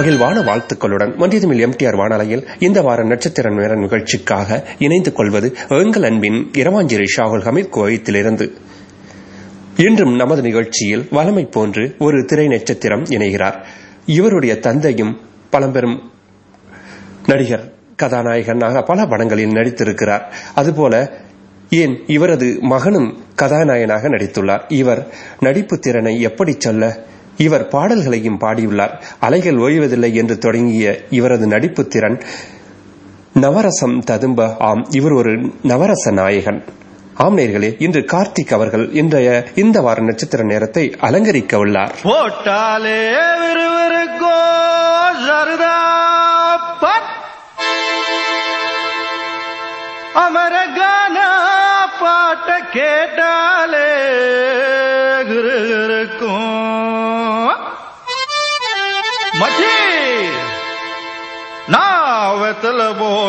மகிழ்வான வாழ்த்துக்களுடன் ஒன்றியமில் எம்டிஆர் வானலையில் இந்த வார நட்சத்திர நேர நிகழ்ச்சிக்காக இணைந்து கொள்வது எங்கள் அன்பின் இரவாஞ்சிரி ஷாகுல் ஹமீத் கோயத்திலிருந்து இன்றும் நமது நிகழ்ச்சியில் வளமை போன்று ஒரு திரை நட்சத்திரம் இணைகிறார். இவருடைய தந்தையும் பழம்பெரும் நடிகர் கதாநாயகனாக பல படங்களில் நடித்திருக்கிறார். அதுபோல ஏன் இவரது மகனும் கதாநாயகனாக நடித்துள்ளார். இவர் நடிப்பு திறனை எப்படி சொல்ல இவர் பாடல்களையும் பாடியுள்ளார். அலைகள் ஓய்வதில்லை என்று தொடங்கிய இவரது நடிப்பு திறன் நவரசம் ததும்ப ஆம். இவர் ஒரு நவரச நாயகன். ஆம் நேர்களே இன்று கார்த்திக் அவர்கள் இன்றைய இந்த வார நட்சத்திர நேரத்தை அலங்கரிக்க உள்ளார்.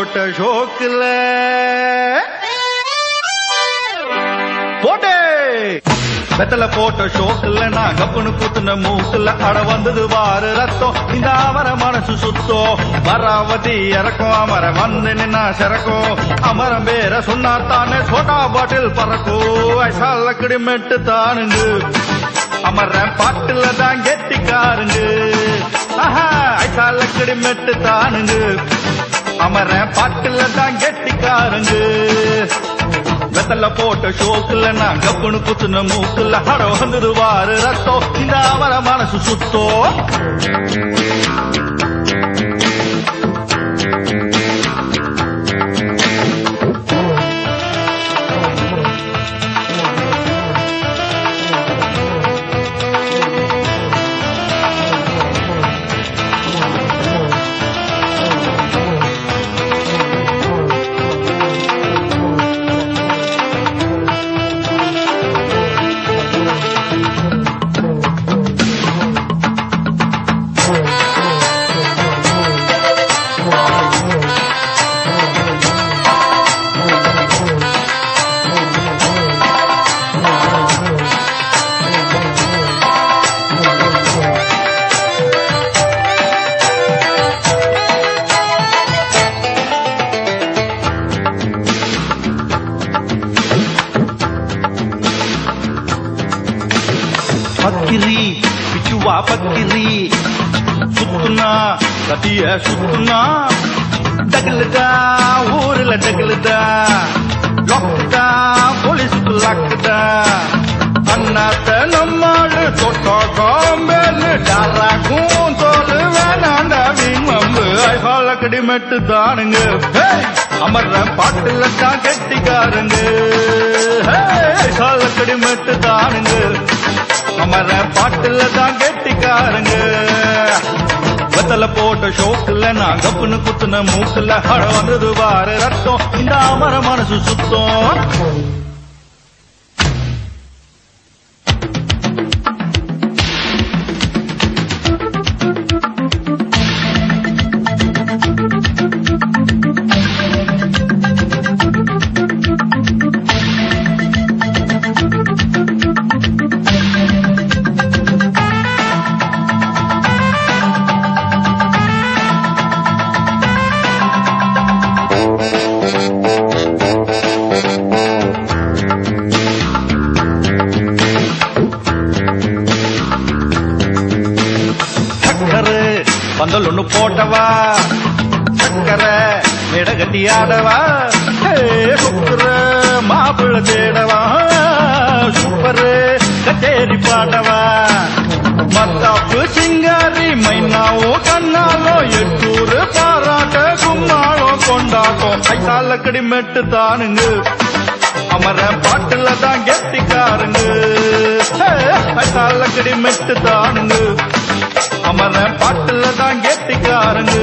போட்ட ஷோக்குல. போட்டே. வெத்தல போட்ட ஷோக்குல நான் கப்புனு குத்துன மூக்குல அட வந்தது வாரு ரத்தம். இந்த அவர மனசு சுத்தோ. வராவதி இறக்கும் அமர வந்து நின்னா சிறக்கும் அமரம் பேர சொன்னா தானே சோட்டா பாட்டில் பறக்கும் ஐசால கிடிமெட்டு தானுங்க. அமர பாட்டுல தான் கெட்டிக்காருங்க. ஆஹா ஐசால கிடிமெட்டு தானுங்க. அமர பாட்டுல தான் கெட்டிக்காருங்க. வெத்தல போட்ட ஷோக்குல நான் கப்புனு குத்துன மூக்குல ஹட வந்துடுவாரு ரத்தம். இந்த அவர மனசு சுத்தோ கடிமெட்டு தானுங்க. அமர்ற பாட்டுல தான் கெட்டிக்காருங்க ஐபால கடிமெட்டு தானுங்க. அமர பாட்டுல தான் கெட்டிக்காருங்க. வெத்தல போட்ட ஷோக்குல நான் கப்புனு குத்துன மூக்குல ஹட வந்தது வாரு ரத்தம். இந்த அமர மனசு சுத்தம். நட்டு தானுங்க அமர பாட்டுல தான் கெட்டிக்காருங்க. கைத்தால கடிமெட்டு தானுங்க அமர பாட்டுல தான் கெட்டிக்காருங்க.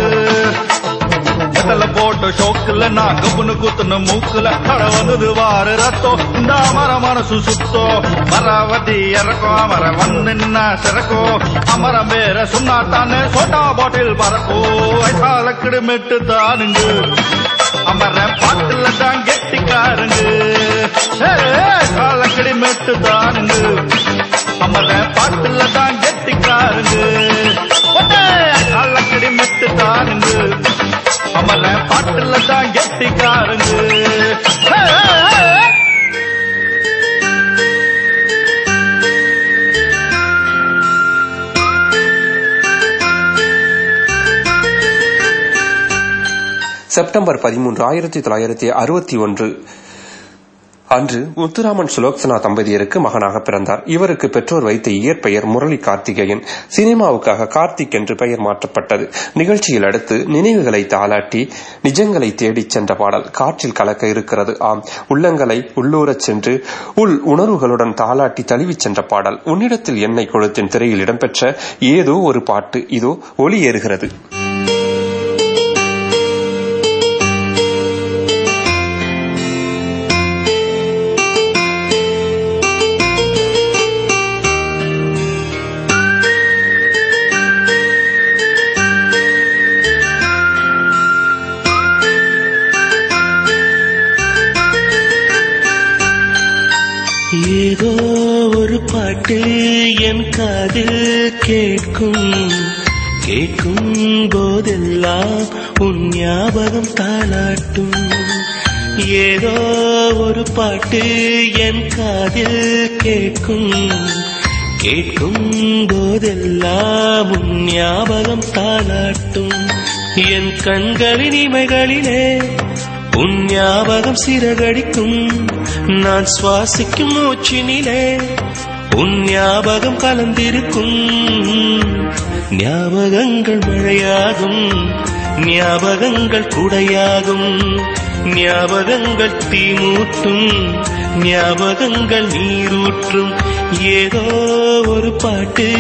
வெத்தல போட்ட ஷோக்குல நான் கப்புனு குத்துன மூக்குல கட வந்தது வாரு ரத்தம். இந்த அமர மனசு சுத்தோ. மரவதி இறக்கும் அமர வந்து சிறக்கோ. அமரம் வேற சொன்னா தானே சோட்டா பாட்டில் பறக்கோ. ஐசால மெட்டு தானுங்க அமர பாட்டுல தான் கெட்டிக்காரங்க. காலக்கடி மெட்டு தானுங்க அமர பாட்டுல தான் கெட்டிக்காரங்க. காலக்கடி மெட்டு தானுங்க அமர பாட்டுல தான் கெட்டிக்காரங்க. செப்டம்பர் பதிமூன்று ஆயிரத்தி தொள்ளாயிரத்தி அறுபத்தி ஒன்று. அன்று முத்துராமன் சுலோக்சனா தம்பதியருக்கு மகனாக பிறந்தார். இவருக்கு பெற்றோர் வைத்த இயற்பெயர் முரளி கார்த்திகேயன். சினிமாவுக்காக கார்த்திக் என்று பெயர் மாற்றப்பட்டது. நிகழ்ச்சியில் அடுத்து நினைவுகளை தாளாட்டி நிஜங்களை தேடிச் சென்ற பாடல் காற்றில் கலக்க இருக்கிறது. ஆம் உள்ளங்களை உள்ளூரச் சென்று உள் உணர்வுகளுடன் தாளாட்டி தழுவிச் சென்ற பாடல். உன்னிடத்தில் என்னை கொளுத்தின் திரையில் இடம்பெற்ற ஏதோ ஒரு பாட்டு இதோ ஒளி ஏறுகிறது. ஞாபகம் தாளாட்டும் ஏதோ ஒரு பாட்டு என் காதில் கேட்கும். கேட்கும் போதெல்லாம் உன் ஞாபகம் தாளாட்டும். என் கண்களின் இமைகளிலே உன் ஞாபகம் சிறகடிக்கும். நான் சுவாசிக்கும் மூச்சினிலே உன் ஞாபகம் கலந்திருக்கும். ஞாபகங்கள் மழையாகும். ஞாபகங்கள் குடையாகும். ஞாபகங்கள் தீமூட்டும். ஞாபகங்கள் நீரூற்றும். ஏதோ ஒரு பாட்டு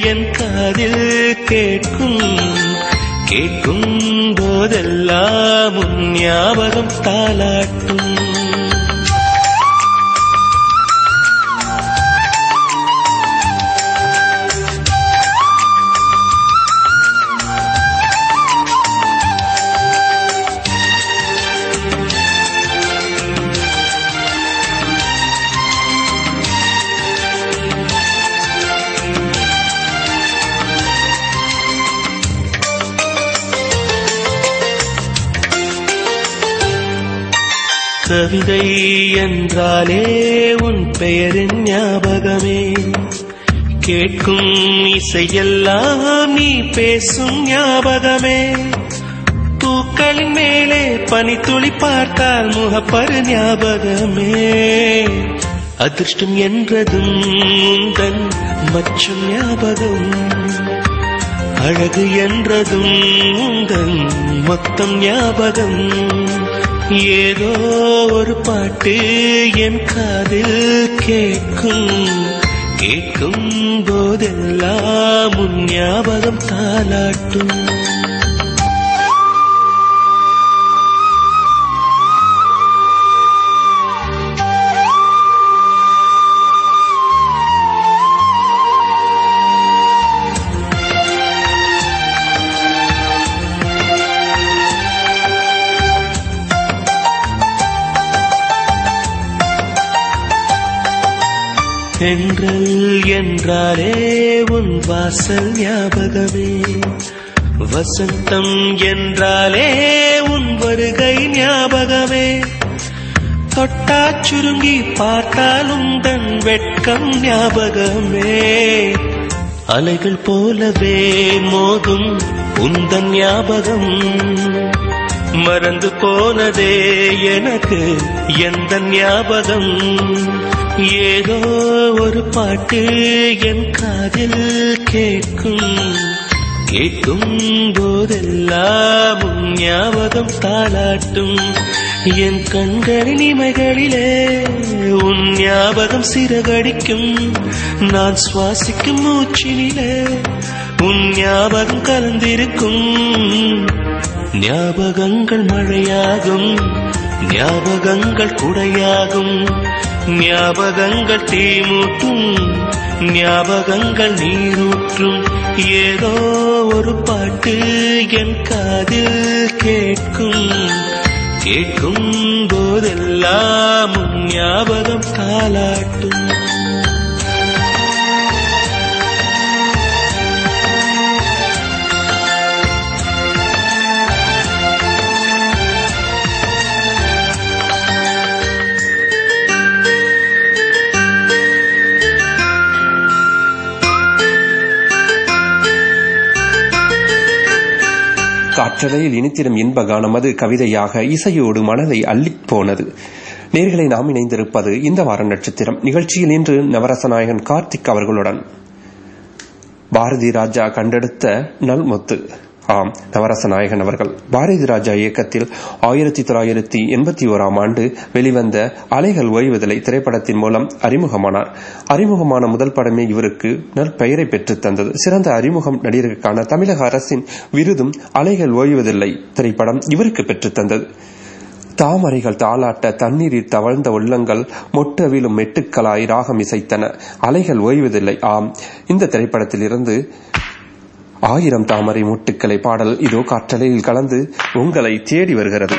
என் காதில் கேட்கும். கேட்கும் போதெல்லாம் ஞாபகம் தாளாட்டும். கவிதை என்றாலே உன் பெயரின் ஞாபகமே. கேட்கும் இசையெல்லாம் நீ பேசும் ஞாபகமே. பூக்களின் மேலே பனித்துளி பார்த்தால் முகப்பரு ஞாபகமே. அதிர்ஷ்டம் என்றதும் தன் மற்றும் ஞாபகம். அழகு என்றதும் உந்தன் மொத்தம் ஞாபகம். ஏதோ ஒரு பாட்டு என் காதில் கேட்கும். கேட்கும் போதெல்லாம் ஞாபகம் தாளாட்டும். தென்றல் என்றாலே உன் வாசல் ஞாபகமே. வசந்தம் என்றாலே உன் வருகை ஞாபகமே. தொட்டா சுருங்கி பார்த்தாலும் தன் வெட்கம் ஞாபகமே. அலைகள் போலவே மோதும் உந்தன் ஞாபகம். மறந்து போனதே எனக்கு எந்த ஞாபகம்? ஏதோ ஒரு பாட்டு என் காதில் கேட்கும். கேட்கும் போதெல்லாம் ஞாபகம் தாளாட்டும். என் கண்களின் இமைகளிலே உன் ஞாபகம் சிறகடிக்கும். நான் சுவாசிக்கும் மூச்சினிலே உன் ஞாபகம் கலந்திருக்கும். ஞாபகங்கள் மழையாகும். ஞாபகங்கள் குடையாகும். ஞாபகங்கள் தீமூட்டும். ஞாபகங்கள் நீரூற்றும். ஏதோ ஒரு பாட்டு என் காதில் கேட்கும். கேட்கும் போதெல்லாம் ஞாபகம் தாளாட்டும். காற்றலையில் இனித்திடும் இன்ப கானம் அது கவிதையாக இசையோடு மனதை அள்ளிப் போனது. நேர்களை நாம் இணைந்திருப்பது இந்த வார நட்சத்திரம். நிகழ்ச்சியில் இன்று நவரசநாயகன் கார்த்திக் அவர்களுடன். பாரதி ராஜா கண்டெடுத்த நல்முத்து. ஆம் நவரச நாயகன் அவர்கள். பாரதி ராஜா இயக்கத்தில் ஆயிரத்தி தொள்ளாயிரத்தி எண்பத்தி ஓராம் ஆண்டு வெளிவந்த அலைகள் ஓய்வதில்லை திரைப்படத்தின் மூலம் அறிமுகமானார். அறிமுகமான முதல் படமே இவருக்கு நற்பெயரை பெற்றுத் தந்தது. சிறந்த அறிமுகம் நடிகருக்கான தமிழக அரசின் விருதும் அலைகள் ஓய்வதில்லை திரைப்படம் இவருக்கு பெற்றுத் தந்தது. தாமரைகள் தாளாட்ட தண்ணீரில் தவழ்ந்த உள்ளங்கள் மொட்டவிலும் மெட்டுக்களாய் ராகம் இசைத்தன அலைகள் ஓய்வதில்லை ஆம் இந்த திரைப்படத்தில் இருந்து ஆயிரம் தாமரை முட்டுக்களை பாடல் இதோ காற்றலையில் கலந்து உங்களை தேடி வருகிறது.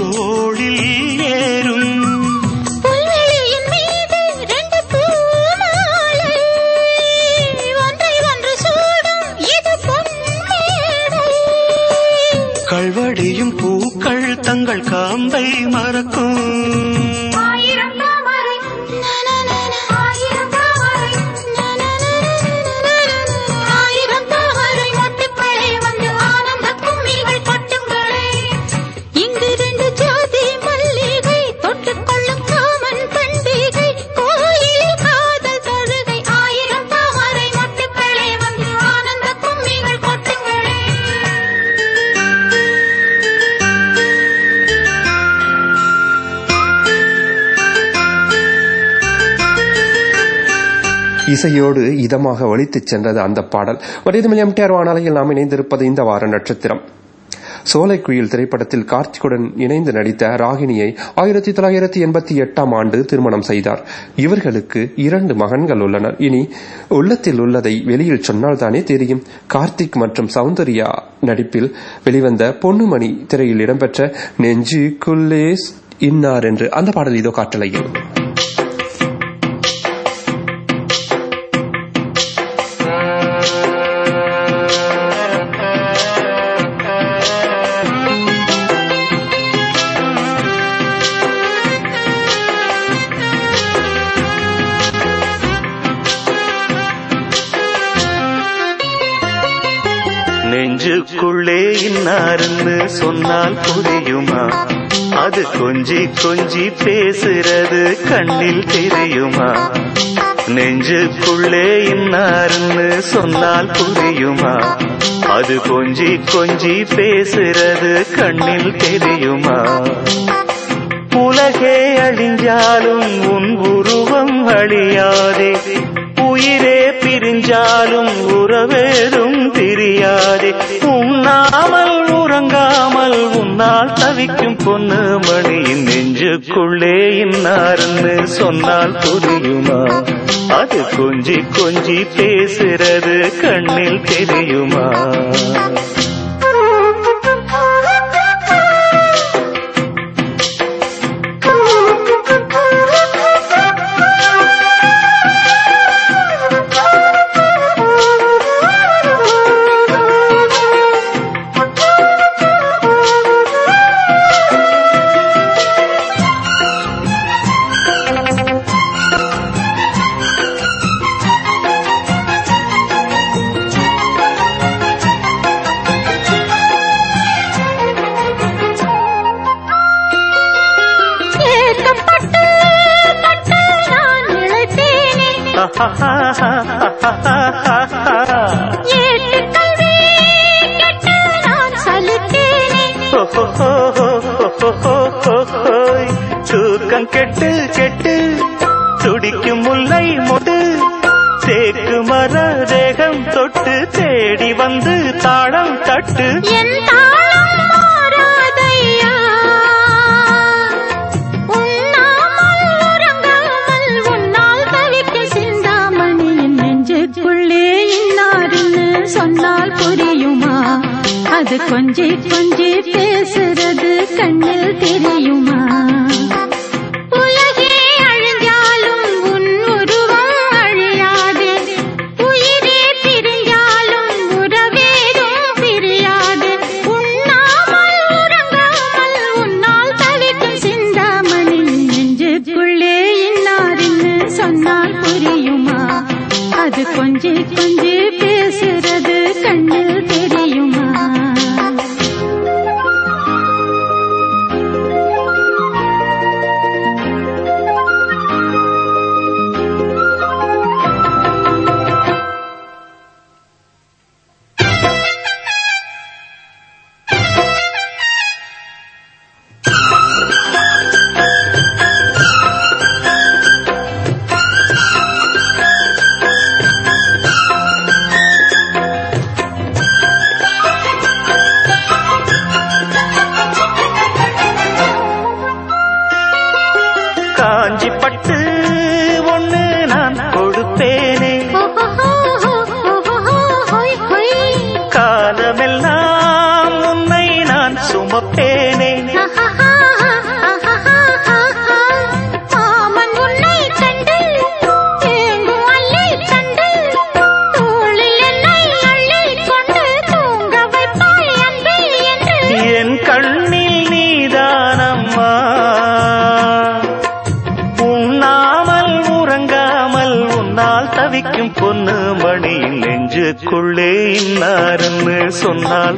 തോളിൽ இசையோடு இதமாக ஒழித்துச் சென்றது அந்த பாடல். மனிதமில் எம்டிஆர் வானலையில் நாம் இணைந்திருப்பது இந்த வார நட்சத்திரம். சோலைக்குயில் திரைப்படத்தில் கார்த்திகுடன் இணைந்து நடித்த ராகினியை ஆயிரத்தி தொள்ளாயிரத்தி எண்பத்தி எட்டாம் ஆண்டு திருமணம் செய்தார். இவர்களுக்கு இரண்டு மகன்கள் உள்ளனர். இனி உள்ளத்தில் உள்ளதை வெளியில் சொன்னால்தானே தெரியும். கார்த்திக் மற்றும் சௌந்தர்யா நடிப்பில் வெளிவந்த பொன்னுமணி திரையில் இடம்பெற்ற நெஞ்சுக்குள்ளே இன்னார் என்று அந்த பாடல் இதோ காற்றலையில் சொன்னால் புரியுமா? அது கொஞ்சி கொஞ்சி பேசுறது கண்ணில் தெரியுமா? நெஞ்சுக்குள்ளே இன்னாருன்னு சொன்னால் புரியுமா? அது கொஞ்சி கொஞ்சி பேசுறது கண்ணில் தெரியுமா? உலகே அழிஞ்சாலும் உன் உருவம் அழியாதே. உயிரே பிரிஞ்சாலும் உறவேதும் பிரியாதே. உண்ணாமல் உறங்காமல் உன்னால் தவிக்கும் பொண்ணு மணியின் நெஞ்சுக்குள்ளே இன்னார்னு சொன்னால் புரியுமா? அது கொஞ்சி கொஞ்சி பேசுறது கண்ணில் தெரியுமா?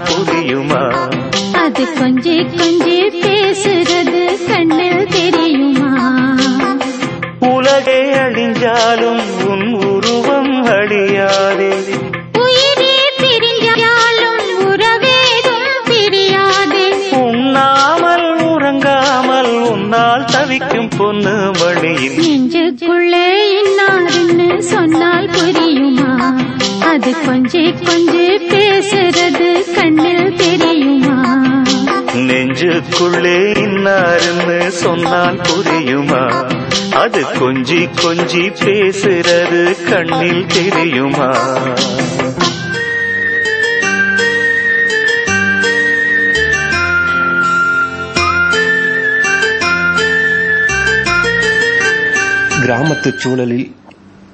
புரியுமா? அது கொஞ்சி கொஞ்சி எனக்குள்ளே இன்னாருன்னு சொன்னால் புரியுமா? அது கொஞ்சி கொஞ்சி பேசுறது கண்ணில் தெரியுமா? கிராமத்து சூழலில்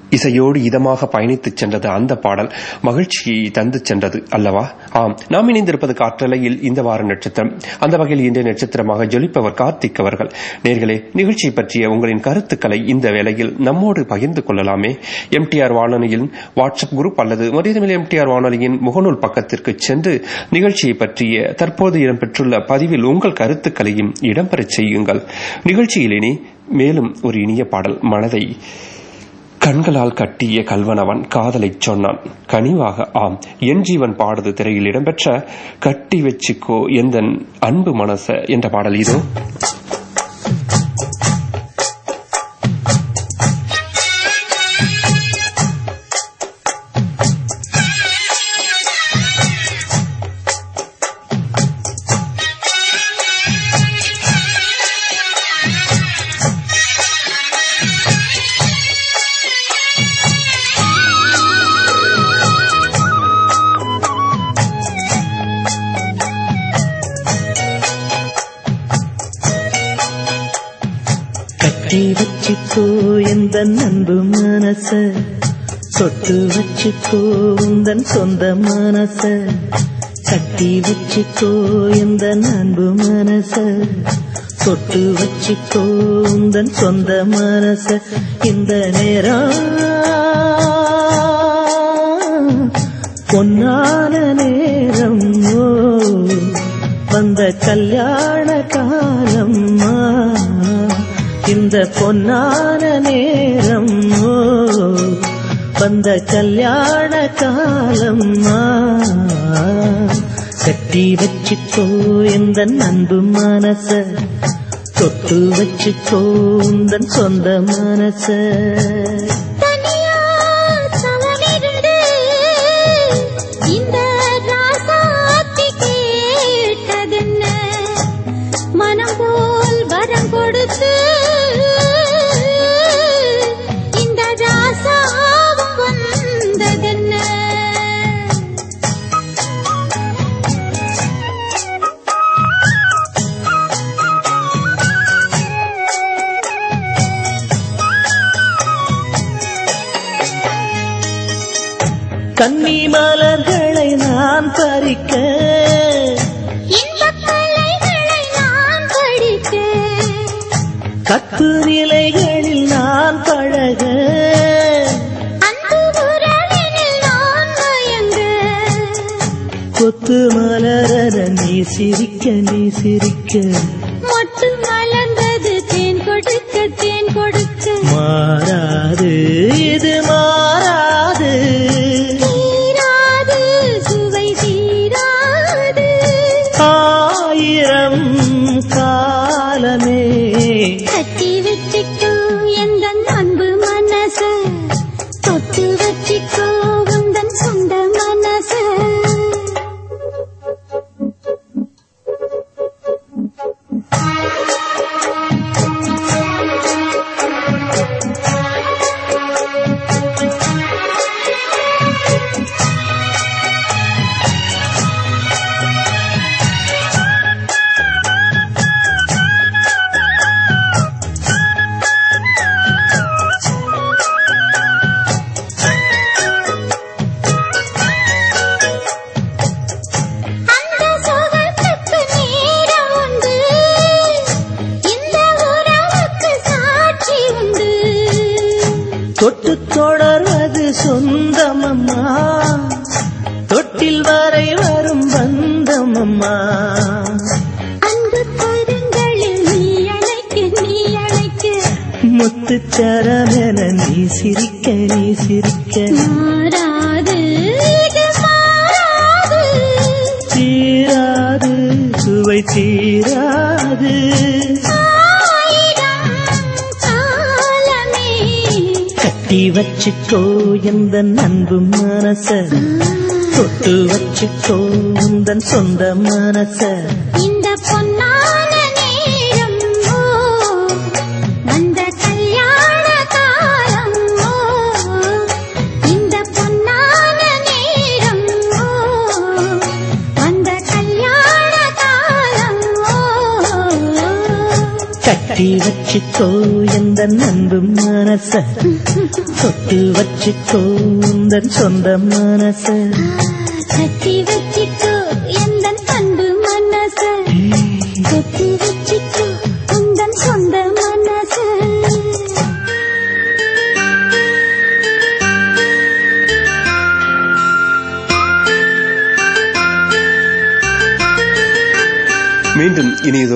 இசையோடு இதமாக பயணித்துச் சென்றது அந்த பாடல். மகிழ்ச்சியை தந்து சென்றது அல்லவா? ஆம். நாம் இணைந்திருப்பது காற்றலையில் இந்த வார நட்சத்திரம். அந்த வகையில் இன்றைய நட்சத்திரமாக ஜொலிப்பவர் கார்த்திக் அவர்கள். நேர்களே நிகழ்ச்சி பற்றிய உங்களின் கருத்துக்களை இந்த வேளையில் நம்மோடு பகிர்ந்து கொள்ளலாமே. எம்டிஆர் வானொலியின் வாட்ஸ்அப் குரூப் அல்லது மதியமில் எம்டிஆர் வானொலியின் முகநூல் பக்கத்திற்கு சென்று நிகழ்ச்சியை பற்றிய தற்போது இடம்பெற்றுள்ள பதிவில் உங்கள் கருத்துக்களையும் இடம்பெறச் செய்யுங்கள். நிகழ்ச்சியில் இனி மேலும் ஒரு இனிய பாடல் மனதை கண்களால் கட்டிய கல்வனவன் காதலைச் சொன்னான். கனிவாக ஆம் என் ஜீவன் பாடுது திரையில் இடம்பெற்ற கட்டி வச்சுக்கோ எந்தன் அன்பு மனச என்ற பாடல் இதோ. கட்டி வச்சுக்கோ எந்த அன்பு மனச. சொட்டு வச்சுக்கோ உந்தன் சொந்த மனச. கட்டி வச்சுக்கோ எந்த அன்பு மனச. சொட்டு வச்சுக்கோ உந்தன் சொந்த மனச. இந்த நேரம் பொன்னான நேரம் வந்த கல்யாண இந்த பொன்னான நேரம் வந்த கல்யாண காலம் கட்டி வச்சுக்கோ இந்த அன்பு மனச தொட்டு வச்சுக்கோ இந்த சொந்த மனச. கன்னி மலர்களை நான் பறிக்க கத்து நிலைகளில் நான் பழக. கொத்து மலர நீ சிரிக்க நீ சிரிக்க. மொட்டு மலர்ந்தது தேன் கொடுக்க தேன் கொடுக்க. மாறாது இது மாறாது. எந்த அன்பு மனச? தொட்டு வச்சுக்கோ உந்தன் சொந்த மனச. இந்த பொன்னான நேரம் ஓ வந்த கல்யாண காலம் இந்த பொன்னான நேரம் கல்யாண காலம் கட்டி வச்சுக்கோ எந்த மனச தொட்டு வச்சுக்கோ உந்தன் சொந்த மனச கட்டி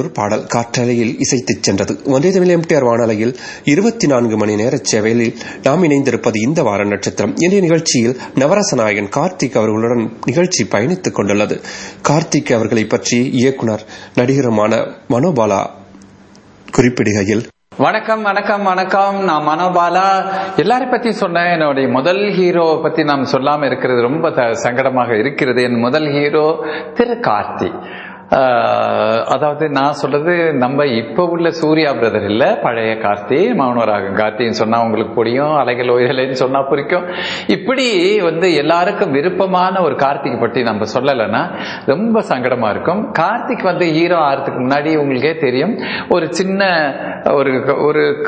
ஒரு பாடல் காற்றலையில் இசைத்துச் சென்றது. ஒன்றிய தமிழ் எம்டிஆர் வானொலியில் இருபத்தி நான்கு மணி நேர சேவையில் நாம் இணைந்திருப்பது இந்த வார நட்சத்திரம். இன்றைய நிகழ்ச்சியில் நவரச நாயகன் கார்த்திக் அவர்களுடன் நிகழ்ச்சி பயணித்துக் கொண்டுள்ளது. கார்த்திக் அவர்களை பற்றி இயக்குனர் நடிகருமான மனோபாலா குறிப்பிடுகையில் வணக்கம் வணக்கம் வணக்கம். நான் மனோபாலா. எல்லாரையும் பத்தி சொன்னேன். என்னுடைய முதல் ஹீரோ பத்தி நாம் சொல்லாம இருக்கிறது ரொம்ப த- சங்கடமாக இருக்கிறது. என் முதல் ஹீரோ திரு கார்த்தி அதாவது நான் சொல்றது நம்ம இப்ப உள்ள சூர்யா பிரதர் இல்ல பழைய கார்த்தி மௌனராகம் கார்த்தின்னு சொன்னா உங்களுக்கு புரியும் அலைகள் ஓய்தலைன்னு சொன்னா பிடிக்கும் இப்படி வந்து எல்லாருக்கும் விருப்பமான ஒரு கார்த்திக் பற்றி நம்ம சொல்லலைன்னா ரொம்ப சங்கடமா இருக்கும். கார்த்திக் வந்து ஹீரோ ஆகிறதுக்கு முன்னாடி உங்களுக்கே தெரியும் ஒரு சின்ன ஒரு ஒரு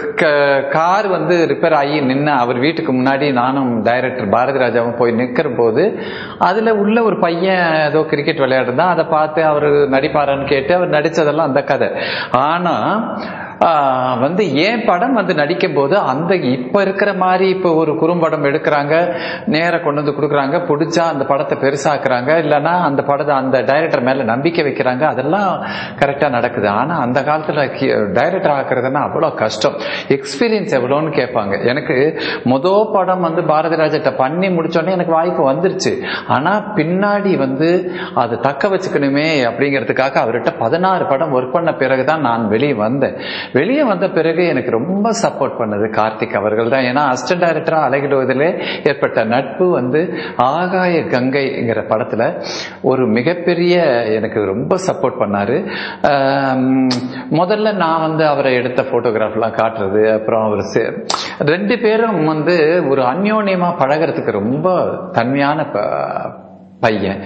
கார் வந்து ரிப்பேர் ஆகி நின்று அவர் வீட்டுக்கு முன்னாடி நானும் டைரக்டர் பாரதி ராஜாவும் போய் நிற்கிற போது அதுல உள்ள ஒரு பையன் ஏதோ கிரிக்கெட் விளையாடுதான் அதை பார்த்து அவர் நடிப்பாரான்னு கேட்டு அவர் நடிச்சதெல்லாம் அந்த கதை. ஆனா வந்து ஏன் படம் வந்து நடிக்கும் போது அந்த இப்ப இருக்கிற மாதிரி இப்ப ஒரு குறும்படம் எடுக்கிறாங்க நேர கொண்டு வந்து கொடுக்குறாங்க பிடிச்சா அந்த படத்தை பெருசாக்குறாங்க இல்லைன்னா அந்த படத்தை அந்த டைரக்டர் மேல நம்பிக்கை வைக்கிறாங்க அதெல்லாம் கரெக்டா நடக்குது. ஆனா அந்த காலத்துல டைரக்டர் ஆக்குறதுன்னா அவ்வளோ கஷ்டம். எக்ஸ்பீரியன்ஸ் எவ்வளோன்னு கேட்பாங்க. எனக்கு மொத படம் வந்து பாரதி ராஜாட்ட பண்ணி முடிச்சோடனே எனக்கு வாய்ப்பு வந்துருச்சு. ஆனா பின்னாடி வந்து அதை தக்க வச்சுக்கணுமே அப்படிங்கிறதுக்காக அவர்கிட்ட பதினாறு படம் ஒர்க் பண்ண பிறகுதான் நான் வெளியே வந்தேன். வெளியே வந்த பிறகு எனக்கு ரொம்ப சப்போர்ட் பண்ணது கார்த்திக் அவர்கள் தான் ஏன்னா அசிஸ்டன்ட் டைரக்டராக அழகிடுவதிலே ஏற்பட்ட நட்பு வந்து ஆகாய கங்கைங்கிற படத்தில் ஒரு மிகப்பெரிய எனக்கு ரொம்ப சப்போர்ட் பண்ணார். முதல்ல நான் வந்து அவரை எடுத்த ஃபோட்டோகிராஃப்லாம் காட்டுறது அப்புறம் அவர் ரெண்டு பேரும் வந்து ஒரு அந்யோன்யமாக பழகுறதுக்கு ரொம்ப தன்மையான ப- பையன்.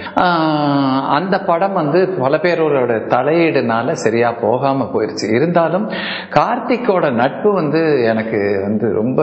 அந்த படம் வந்து பல பேரோட தலையீடுனால சரியா போகாம போயிருச்சு. இருந்தாலும் கார்த்திக்கோட நட்பு வந்து எனக்கு வந்து ரொம்ப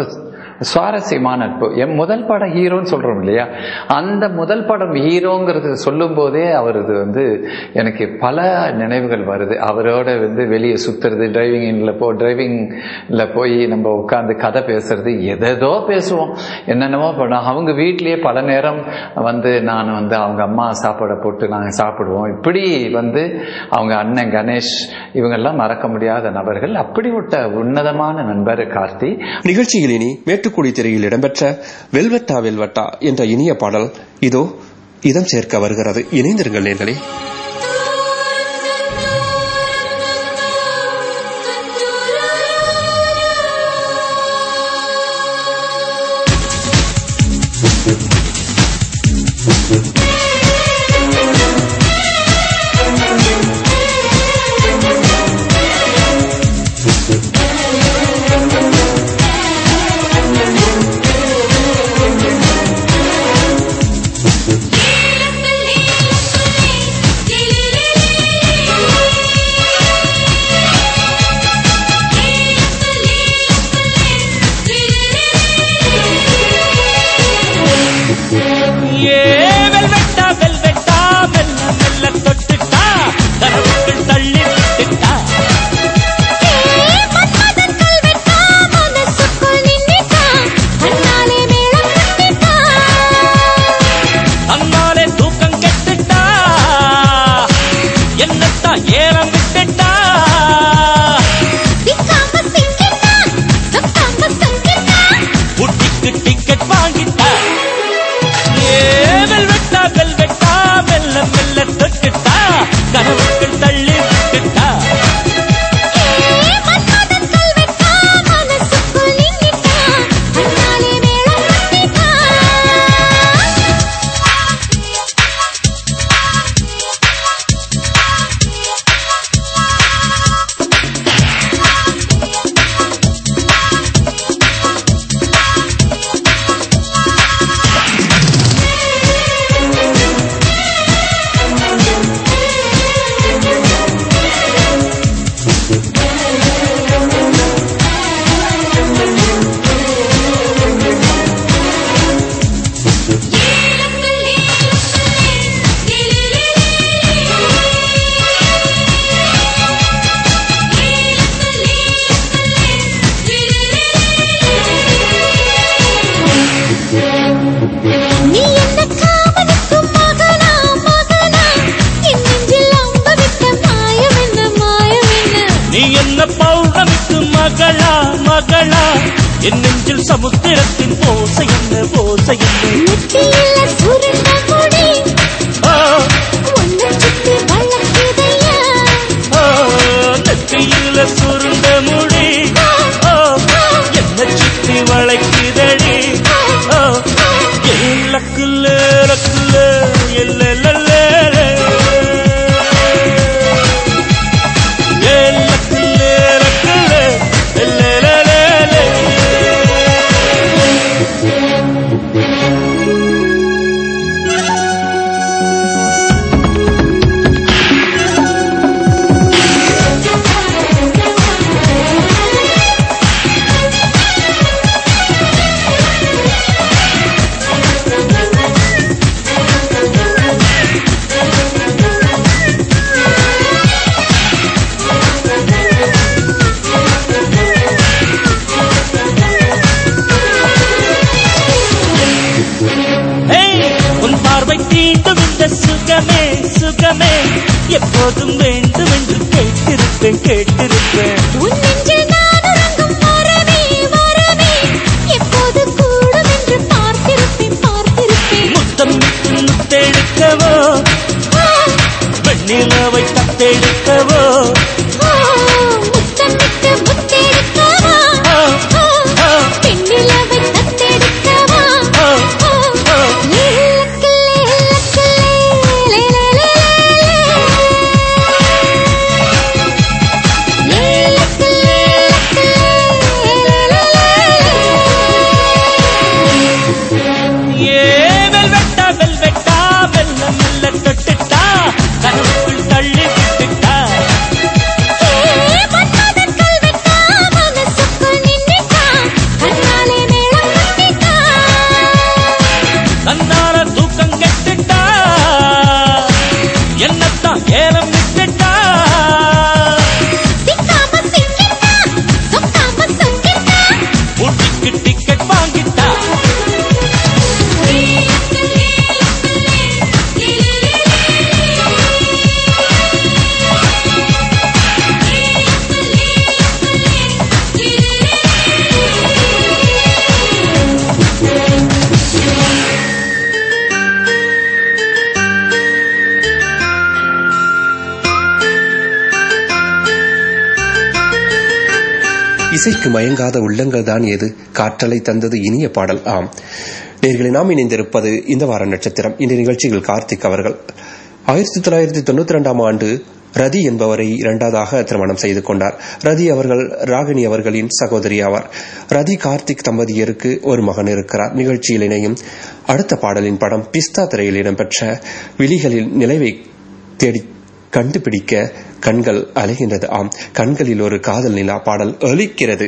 சுவாரஸ்யமான நட்பு. என் முதல் படம் ஹீரோன்னு சொல்கிறோம் இல்லையா? அந்த முதல் படம் ஹீரோங்கிறது சொல்லும் போதே அவரது வந்து எனக்கு பல நினைவுகள் வருது. அவரோட வந்து வெளியே சுற்றுறது டிரைவிங் இன்ல போ டிரைவிங்கில் போய் நம்ம உட்காந்து கதை பேசுறது எதோ பேசுவோம். என்னென்னமோ பண்ணோம் அவங்க வீட்லேயே பல நேரம் வந்து நான் வந்து அவங்க அம்மா சாப்பாடை போட்டு நாங்கள் சாப்பிடுவோம். இப்படி வந்து அவங்க அண்ணன் கணேஷ் இவங்கெல்லாம் மறக்க முடியாத நபர்கள். அப்படிப்பட்ட உன்னதமான நண்பர் கார்த்தி. நிகழ்ச்சியில் இனி மேட்டுக்குடி திரையில் இடம்பெற்ற வெல்வெட்டா வெல்வெட்டா என்ற இனிய பாடல் இதோ இதம் சேர்க்க வருகிறது. இணைந்திருங்கள் நேர்களே. பாடல்தான் எது? காற்றலை தந்தது இனிய பாடல் ஆம். நேர்களை நாம் இணைந்திருப்பது இந்த வார நட்சத்திரம். இந்த நிகழ்ச்சியில் கார்த்திக் அவர்கள். ஆயிரத்தி தொள்ளாயிரத்தி தொண்ணூத்தி ரெண்டாம் ஆண்டு ரதி என்பவரை இரண்டாவதாக திருமணம் செய்து கொண்டார். ரதி அவர்கள் ராகினி அவர்களின் சகோதரி ஆவார். ரதி கார்த்திக் தம்பதியருக்கு ஒரு மகன் இருக்கிறார். நிகழ்ச்சியில் இணையும் அடுத்த பாடலின் படம் பிஸ்தா திரையில் இடம்பெற்ற விழிகளில் நிலைவை தேடி கண்டுபிடிக்க கண்கள் அலைகின்றது. ஆம் கண்களில் ஒரு காதல் நிலா பாடல் ஒலிக்கிறது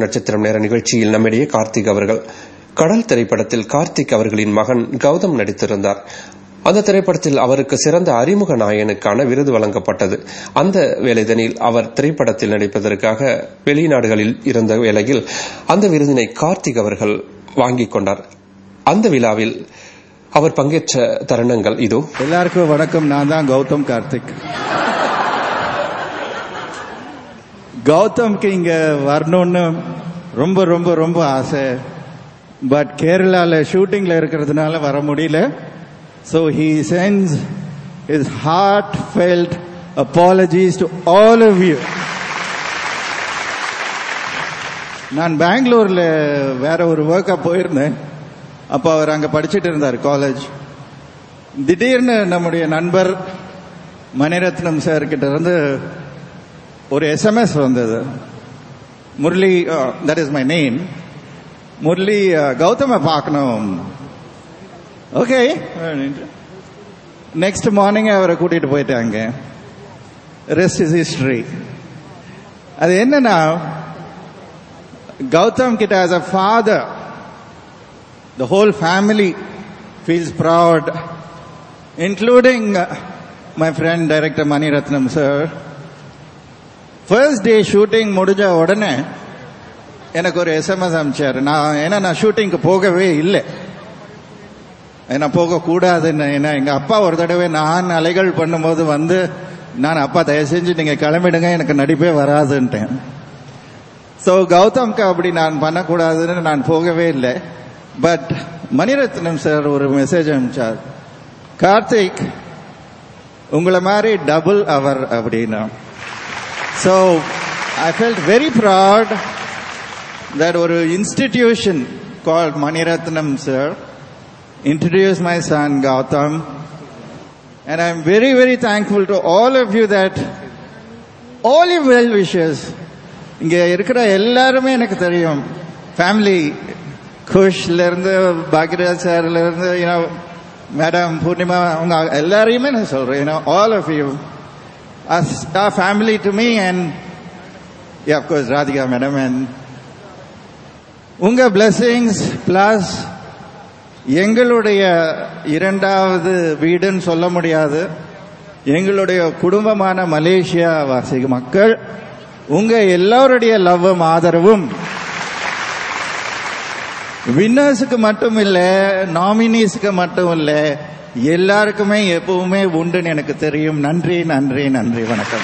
நட்சத்திரம் நேர நிகழ்ச்சியில் நம்மிடையே கார்த்திக் அவர்கள். கடல் திரைப்படத்தில் கார்த்திக் அவர்களின் மகன் கௌதம் நடித்திருந்தார். அந்த திரைப்படத்தில் அவருக்கு சிறந்த அறிமுக நாயனுக்கான விருது வழங்கப்பட்டது. அந்த வேலைதனில் அவர் திரைப்படத்தில் நடிப்பதற்காக வெளிநாடுகளில் இருந்த வேளையில் அந்த விருதினை கார்த்திக் அவர்கள் வாங்கிக் கொண்டார். அந்த விழாவில் அவர் பங்கேற்ற தருணங்கள் இதோ. எல்லாருக்கும் வணக்கம். நான் தான் கௌதம் கார்த்திக். கௌதம்க்கு இங்க வரணும்னு ரொம்ப ரொம்ப ரொம்ப ஆசை. பட் கேரளால ஷூட்டிங்ல இருக்கிறதுனால வர முடியல. So he sends his heartfelt apologies to all of you நான் பெங்களூர்ல வேற ஒரு ஒர்க்காக போயிருந்தேன். அப்போ அவர் அங்க படிச்சிட்டு இருந்தார் காலேஜ் திடீர்னு நம்முடைய நண்பர் மணிரத்னம் சார் கிட்ட இருந்து ஒரு எஸ்எம்எஸ் வந்தது Murali that is my name Murali ah, Gautama பார்க்கணும் ஓகே நெக்ஸ்ட் மார்னிங் அவரை கூட்டிட்டு போயிட்டாங்க ரெஸ்ட் இஸ் ஹிஸ்டரி அது என்னன்னா கௌதம் கிட்ட as a father the whole family feels proud, including uh, my friend director Mani Ratnam sir. first day shooting முடிஞ்ச உடனே எனக்கு ஒரு எஸ்எம்எஸ் அனுப்பிச்சாரு. நான் ஏன்னா நான் ஷூட்டிங்க்கு போகவே இல்லை. ஏன்னா போகக்கூடாதுன்னு ஏன்னா எங்க அப்பா ஒரு தடவை நான் அலைகள் பண்ணும்போது வந்து நான் அப்பா தயவு செஞ்சு நீங்க கிளம்பிடுங்க எனக்கு நடிப்பே வராதுன்ட்டேன். ஸோ கௌதம்க்கு அப்படி நான் பண்ணக்கூடாதுன்னு நான் போகவே இல்லை. பட் மணிரத்னம் சார் ஒரு மெசேஜ் அனுப்பிச்சார். கார்த்திக் உங்களை மாதிரி டபுள் அவர் அப்படின்னா so I felt very proud that ஒரு institution called Maniratnam sir introduced my son Gautam and I'm very very thankful to all of you that all your well wishes இங்க இருக்கிற எல்லாருமே எனக்கு தெரியும் ஃபேமிலி குஷ்ல இருந்து பாக்யராஜ் சார்ல இருந்து யூனோ மேடம் பூர்ணிமா அவங்க எல்லாரையுமே நான் சொல்றேன் you know all of you our family to me and yeah of course Radhika madam and உங்க பிளெஸிங்ஸ் பிளஸ் எங்களுடைய இரண்டாவது வீடுன்னு சொல்ல முடியாது. எங்களுடைய குடும்பமான மலேசியா வாசி மக்கள் உங்க எல்லாருடைய லவ்வும் ஆதரவும் வின்னர்ஸுக்கு மட்டும் இல்ல நாமினிஸ்க்கு மட்டும் இல்லை எல்லாருக்குமே எப்பவுமே உண்டுன்னு எனக்கு தெரியும். நன்றி நன்றி நன்றி வணக்கம்.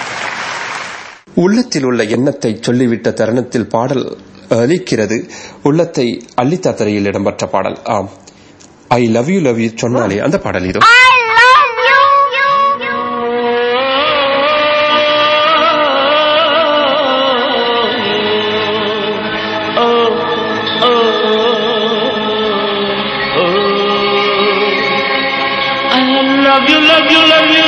உள்ளத்தில் உள்ள எண்ணத்தை சொல்லிவிட்ட தருணத்தில் பாடல் அளிக்கிறது. உள்ளத்தை அள்ளித்தா திரையில் இடம்பெற்ற பாடல். ஆம். I love you love you சொன்னாலே அந்த பாடல் இதோ. Love you, love you, love you,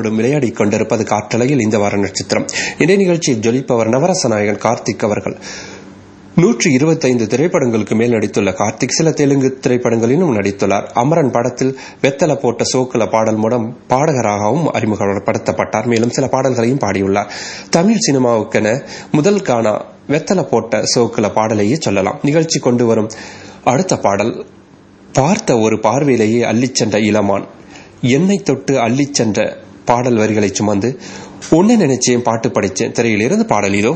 மயிலோடு விளையாடிக் கொண்டிருப்பது காற்றலையில் இந்த வார நட்சத்திரம். இணை நிகழ்ச்சியில் ஜொலிப்பவர் நவரச நாயகன் கார்த்திக் அவர்கள். நூற்றி இருபத்தைந்து திரைப்படங்களுக்கு மேல் நடித்துள்ள கார்த்திக் சில தெலுங்கு திரைப்படங்களிலும் நடித்துள்ளார். அமரன் படத்தில் வெத்தல போட்ட சோக்குல பாடல் மூலம் பாடகராகவும் அறிமுகப்படுத்தப்பட்டார். மேலும் சில பாடல்களையும் பாடியுள்ளார். தமிழ் சினிமாவுக்கென முதல் காணா வெத்தல போட்ட சோக்குல பாடலையே சொல்லலாம். நிகழ்ச்சி கொண்டு வரும் அடுத்த பாடல் பார்த்த ஒரு பார்வையிலேயே அள்ளிச் சென்ற இளமான். என்னை தொட்டு அள்ளிச் சென்ற பாடல் வரிகளை சுமந்து உன்னை நினைச்சேன் பாட்டு படிச்சேன் திரையிலிருந்து பாடலிலோ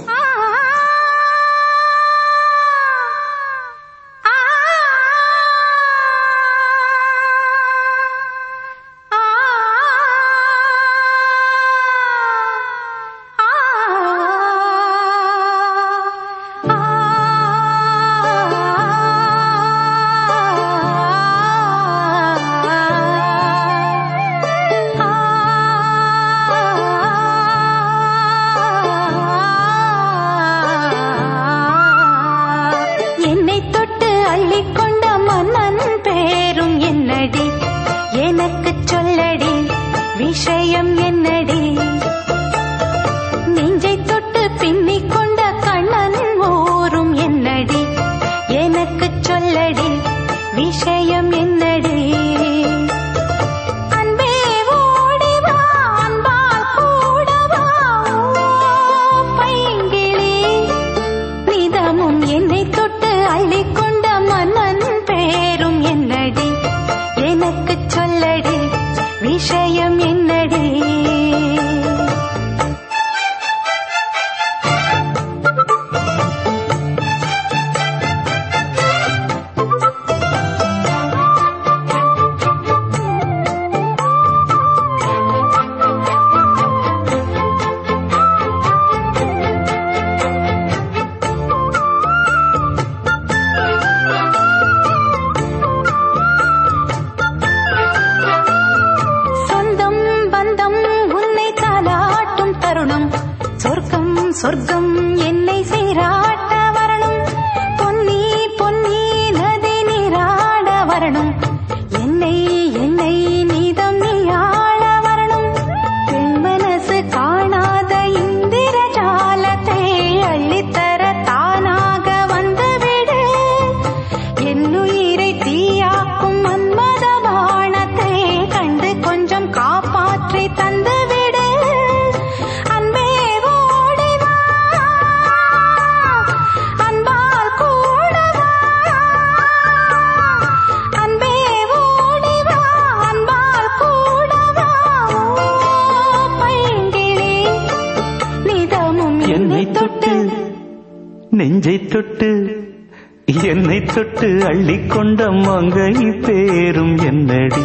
என்னை அள்ளி கொண்ட மங்கை பேரும் என்னடி?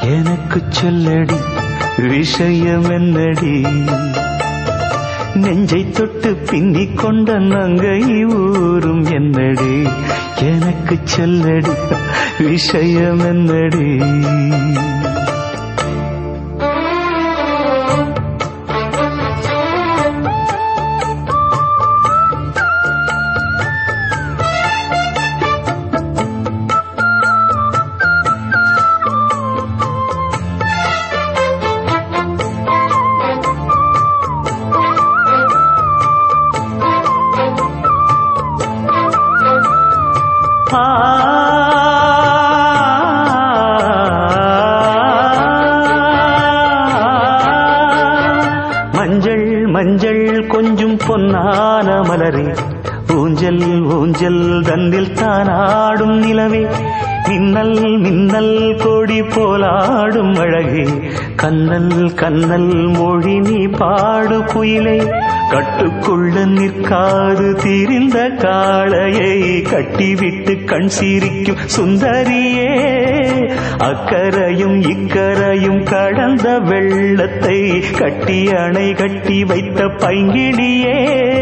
எனக்கு சொல்லடி விஷயம் என்னடி? நெஞ்சை தொட்டு பின்னிக் கொண்ட நங்கை ஊரும் என்னடி? எனக்கு சொல்லடி விஷயம் என்னடி? ஊஞ்சல் தந்தில் தானாடும் நிலவே. மின்னல் மின்னல் கொடி போலாடும் அழகே. கண்ணல் கண்ணல் மொழி நீ பாடு குயிலை கட்டுக்குள்ள நிற்காது திரிந்த காளையை கட்டிவிட்டு கண் சிரிக்கும் சுந்தரியே. அக்கரையும் இக்கரையும் கடந்த வெள்ளத்தை கட்டி அணை கட்டி வைத்த பைங்கிடியே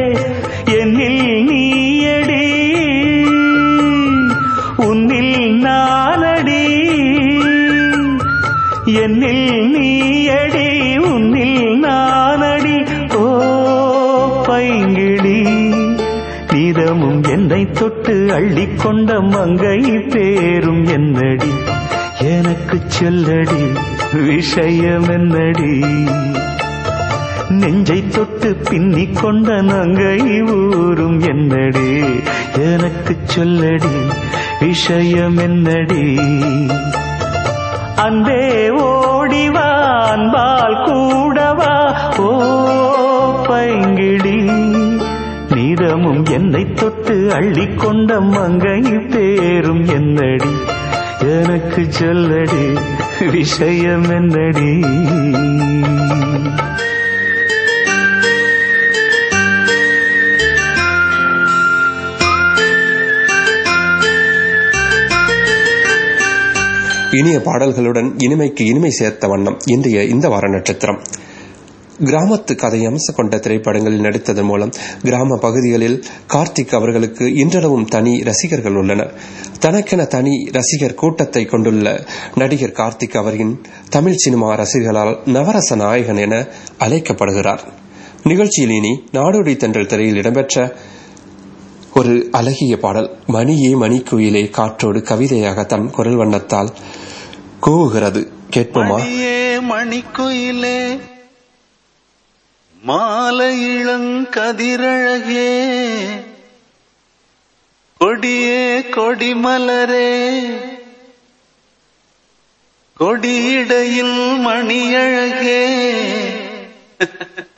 அள்ளிக்கொண்ட மங்கை பேரும் என்னடி? எனக்கு சொல்லடி விஷயம் என்னடி நெஞ்சை தொட்டு பின்னிக் கொண்ட நங்கை ஊரும் என்னடி? எனக்கு சொல்லடி விஷயம் என்னடி அந்தே ஓடிவான் பால் கூடவா? ஓ தங்கமும் என்னை தொட்டு அள்ளிக்கொண்ட மங்கை பேரும் என்னடி? எனக்கு சொல்லடி விஷயம் என்னடி? இனிய பாடல்களுடன் இனிமைக்கு இனிமை சேர்த்த வண்ணம் இன்றைய இந்த வார நட்சத்திரம். கிராமத்து கதை அம்சம் கொண்ட திரைப்படங்களில் நடித்ததன் மூலம் கிராம பகுதிகளில் கார்த்திக் அவர்களுக்கு இன்றளவும் தனி ரசிகர்கள் உள்ளனர். தனக்கென தனி ரசிகர் கூட்டத்தை கொண்டுள்ள நடிகர் கார்த்திக் அவரின் தமிழ் சினிமா ரசிகர்களால் நவரச நாயகன் என அழைக்கப்படுகிறார். நிகழ்ச்சியில் இனி நாடோடி தென்றல் திரையில் இடம்பெற்ற ஒரு அழகிய பாடல் மணியே மணிக்குயிலே காற்றோடு கவிதையாக தன் குரல் வண்ணத்தால் கூவுகிறது. கேட்போமா? மணிக்குயிலே மாலை இளங்கதிரழகே கொடியே கொடிமலரே கொடியிடையில் மணியழகே.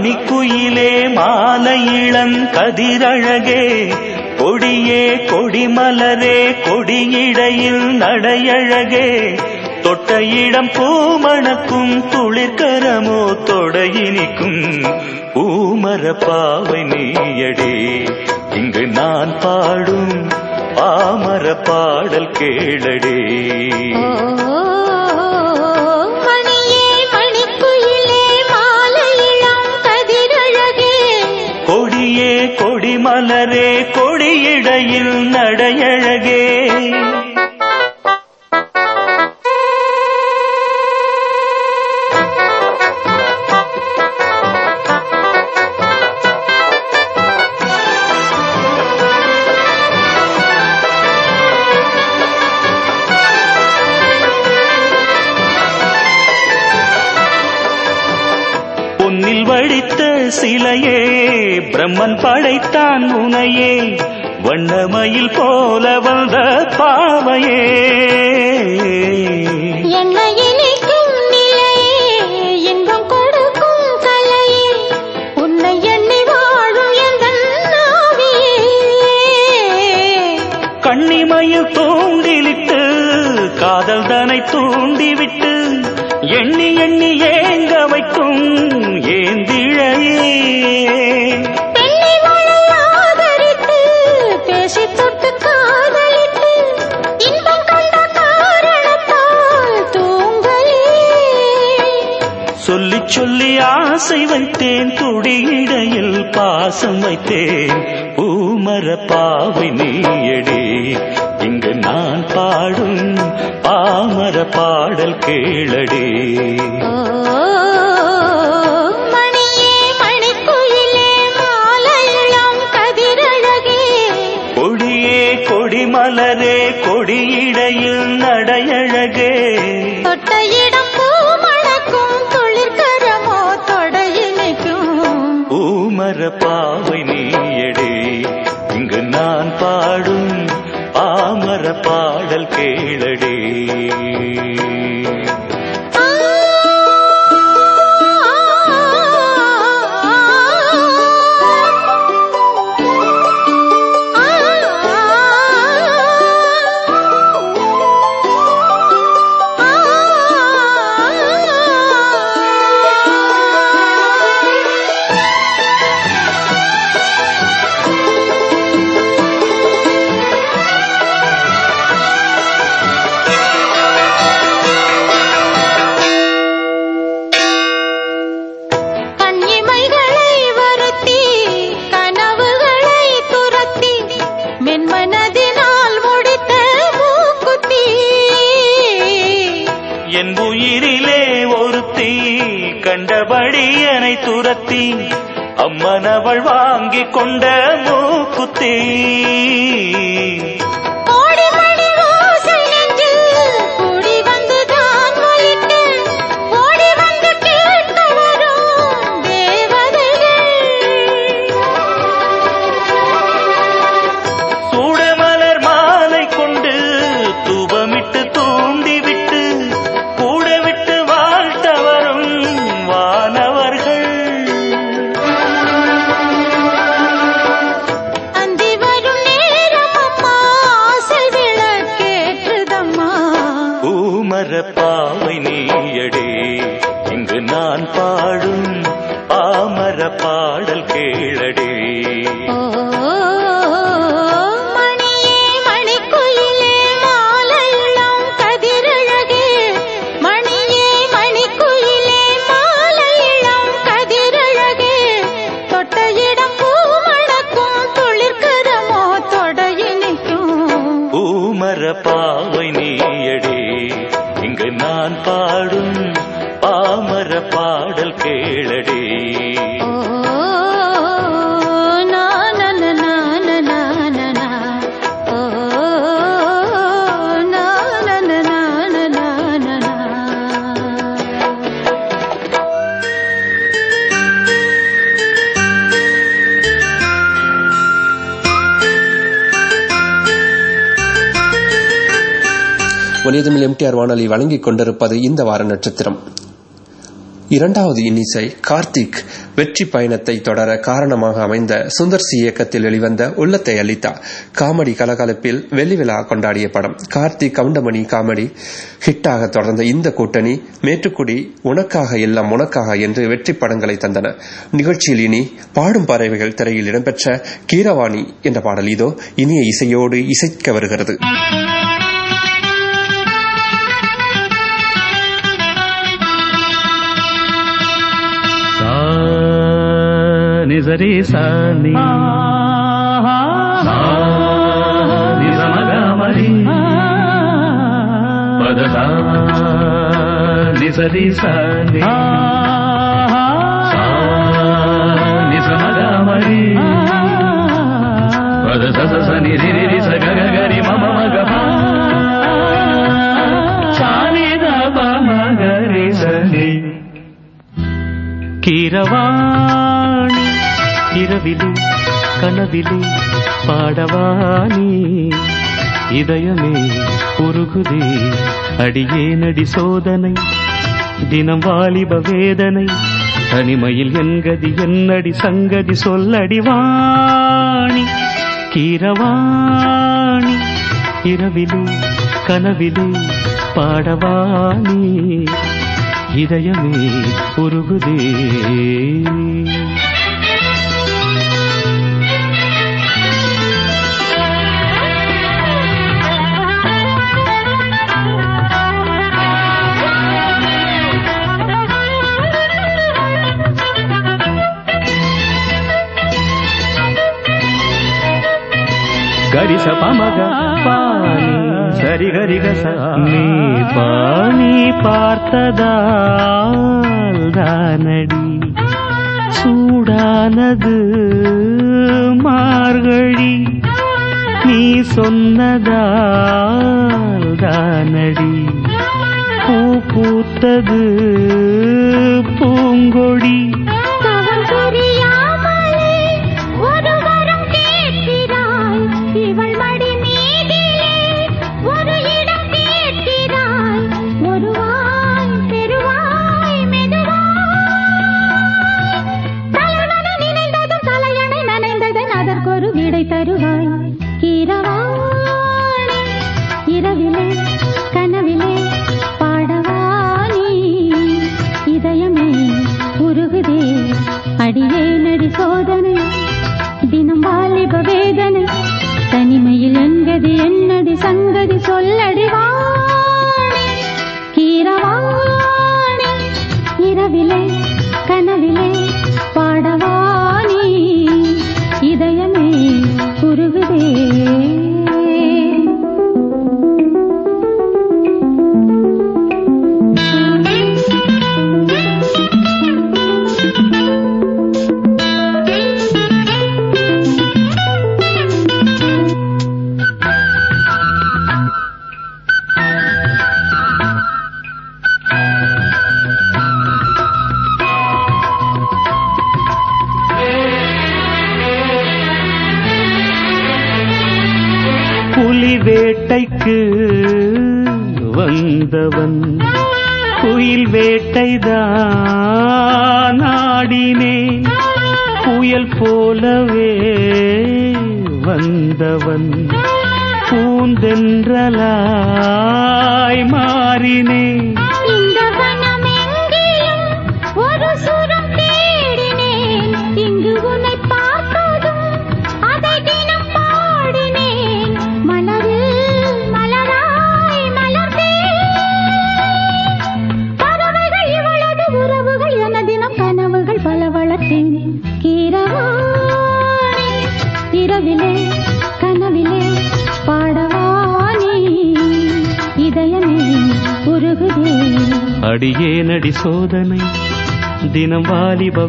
மணிக்குயிலே மாலை இளங்கதிரழகே கொடியே கொடிமலரே கொடியிடையில் நடையழகே. தொட்ட இடம் பூமணக்கும் துளிர்கரமோ தொடையினிக்கும் பூமர பாவை நீயடே. இங்கு நான் பாடும் பாமர பாடல் கேளடே. கொடி மலரே கொடியிடையில் நடையழகே பிரம்மன் படைத்தான் உனையே. வண்ணமயில் போல என்னை துரத்தி அம்மனவள் வாங்கி கொண்ட மூக்குத்தி. தமிழ் எம்டிஆர் வானொலி வழங்கிக் கொண்டிருப்பது இந்த வார நட்சத்திரம். இரண்டாவது இன்னிசை கார்த்திக் வெற்றி பயணத்தை தொடர காரணமாக அமைந்த சுந்தர்சி இயக்கத்தில் வெளிவந்த உள்ளத்தை அளித்தா காமெடி கலகலப்பில் வெள்ளி விழா கொண்டாடிய படம் கார்த்திக் கவுண்டமணி காமெடி ஹிட்டாக தொடர்ந்த இந்த கூட்டணி மேட்டுக்குடி உனக்காக எல்லாம் உனக்காக என்று வெற்றி படங்களை தந்தன. நிகழ்ச்சியில் இனி பாடும் பறவைகள் திரையில் இடம்பெற்ற கீரவாணி என்ற பாடல் இதோ இனிய இசையோடு இசைக்க வருகிறது. నిజరి సాని. నిజమగమరి నిజరి సాని. నిజమగమరి పదస మమ మగ कीरवा இரவிலே கனவிலே பாடவாணி இதயமே உருகுதே அடியே நடி சோதனை தினம் வாலிப வேதனை தனிமையில் என்கதி என்னடி சங்கதி சொல்லடிவாணி கீரவாணி. இரவிலே கனவிலே பாடவாணி இதயமே உருகுதே. గరిస పమగ పాని సరి గరి గస நீ பாணி பார்த்ததால் தானடி சூடானது மார்கழி நீ சொன்னதால் தானடி பூ பூத்தது பூங்கொடி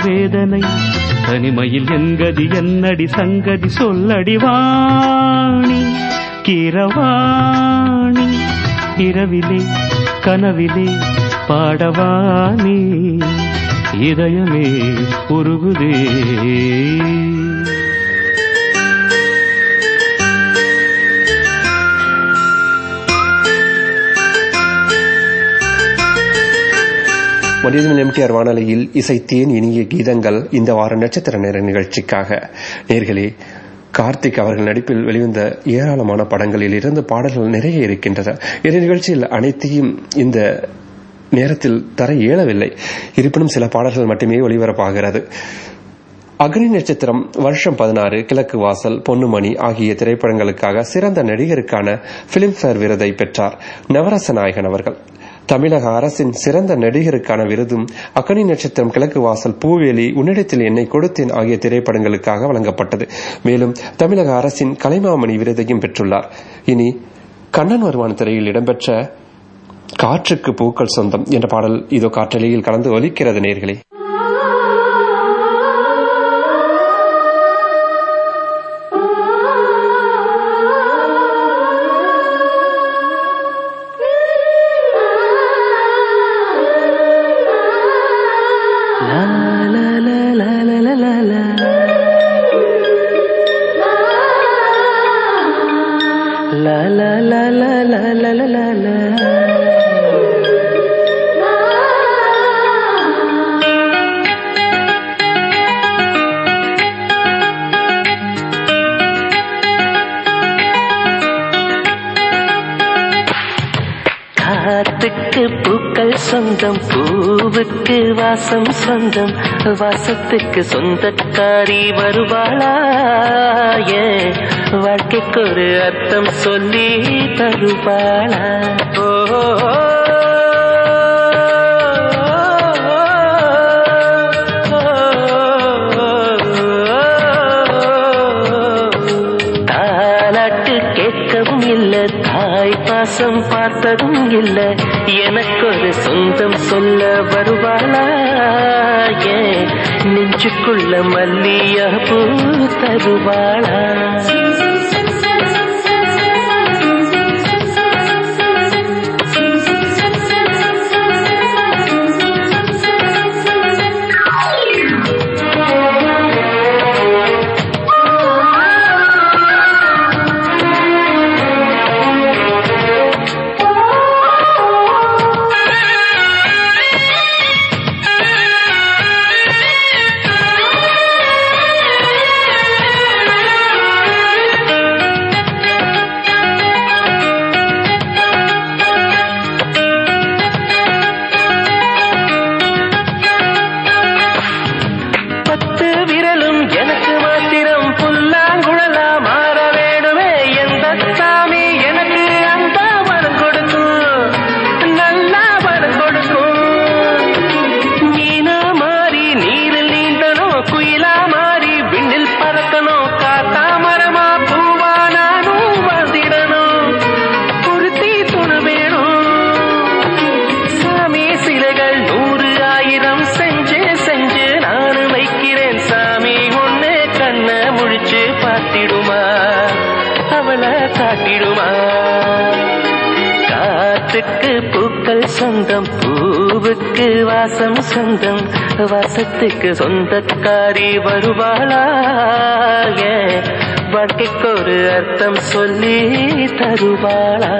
வேதனை. தனிமையில் எங்கதி என்னடி சங்கதி? சொல்லடி வாணி கிரவாணி. இரவிலே கனவிலே பாடவானே இதயமே உருகுதே. மனிதன் எம்டிஆர் வானொலியில் இசைத்தேன் இனிய கீதங்கள் இந்த வார நட்சத்திர நேர நிகழ்ச்சிக்காக. நேர்களே கார்த்திக் அவர்கள் நடிப்பில் வெளிவந்த ஏராளமான படங்களில் இருந்து பாடல்கள் நிறைய இருக்கின்றன. இந்த நிகழ்ச்சியில் அனைத்தையும் இந்த நேரத்தில் தர இயலவில்லை. இருப்பினும் சில பாடல்கள் மட்டுமே ஒளிபரப்பாகிறது. அக்னி நட்சத்திரம் வருஷம் பதினாறு கிழக்கு வாசல் பொன்னுமணி ஆகிய திரைப்படங்களுக்காக சிறந்த நடிகருக்கான பிலிம்பேர் விருதை பெற்றார் நவரச நாயகன் அவர்கள். தமிழக அரசின் சிறந்த நடிகருக்கான விருதும் அக்கனி நட்சத்திரம் கிழக்கு வாசல் பூவேலி உன்னிடத்தில் என்னை கொடுத்தேன் ஆகிய திரைப்படங்களுக்காக வழங்கப்பட்டது. மேலும் தமிழக அரசின் கலைமாமணி விருதையும் பெற்றுள்ளார். இனி கண்ணன் வருவான் திரையில் இடம்பெற்ற காற்றுக்கு பூக்கள் சொந்தம் என்ற பாடல் இதோ காற்றலையில் கலந்து ஒலிக்கிறது நேர்களே. வாசம் சொந்தம். வாசத்துக்கு சொந்தக்காரி வருவாளா வாழ்க்கைக்கு ஒரு அர்த்தம் சொல்லி தருவாளா? ஓ கேட்கவும் இல்ல தாய் பாசம் பார்த்ததும் இல்ல. எனக்கு ஒரு சொந்தம் சொல்ல வருவாளா? நெஞ்சுக்குள்ள மல்லியா பூ தருவாளா? சொந்தம் பூவுக்கு வாசம் சொந்தம் வாசத்துக்கு சொந்தக்காரி வருவாளா வாழ்க்கைக்கு ஒரு அர்த்தம் சொல்லி தருவாளா?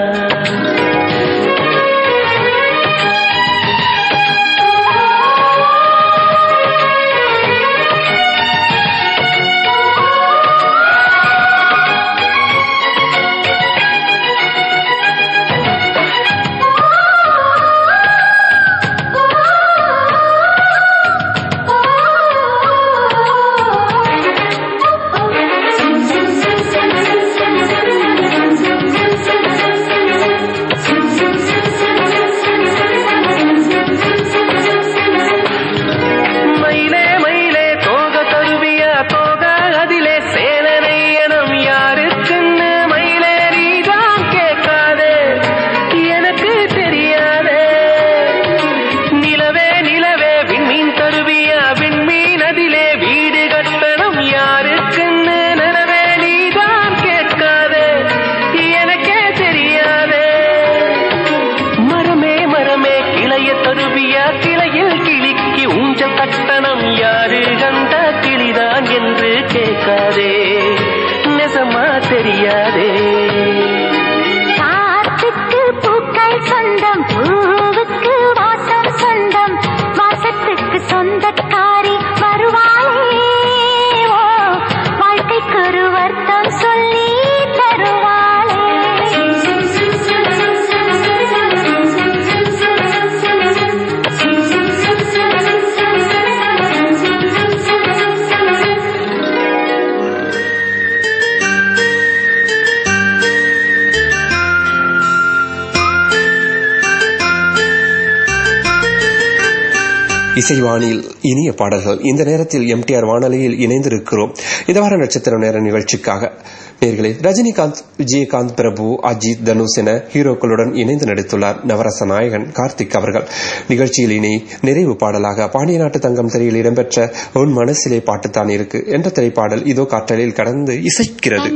இசைவாணியில் இனிய பாடல்கள். இந்த நேரத்தில் எம்டிஆர் வானொலியில் இணைந்திருக்கிறோம். இந்த வார நட்சத்திர நேர நிகழ்ச்சிக்காக நேர்களே ரஜினிகாந்த் விஜயகாந்த் பிரபு அஜித் தனுஷ் என ஹீரோக்களுடன் இணைந்து நடித்துள்ளார் நவரச நாயகன் கார்த்திக் அவர்கள். நிகழ்ச்சியில் இனி நிறைவு பாடலாக பாண்டிய நாட்டு தங்கம் திரையில் இடம்பெற்ற உன் மனசிலே பாட்டுத்தான் இருக்கு என்ற திரைப்பாடல் இதோ காற்றலில் கடந்து இசைக்கிறது.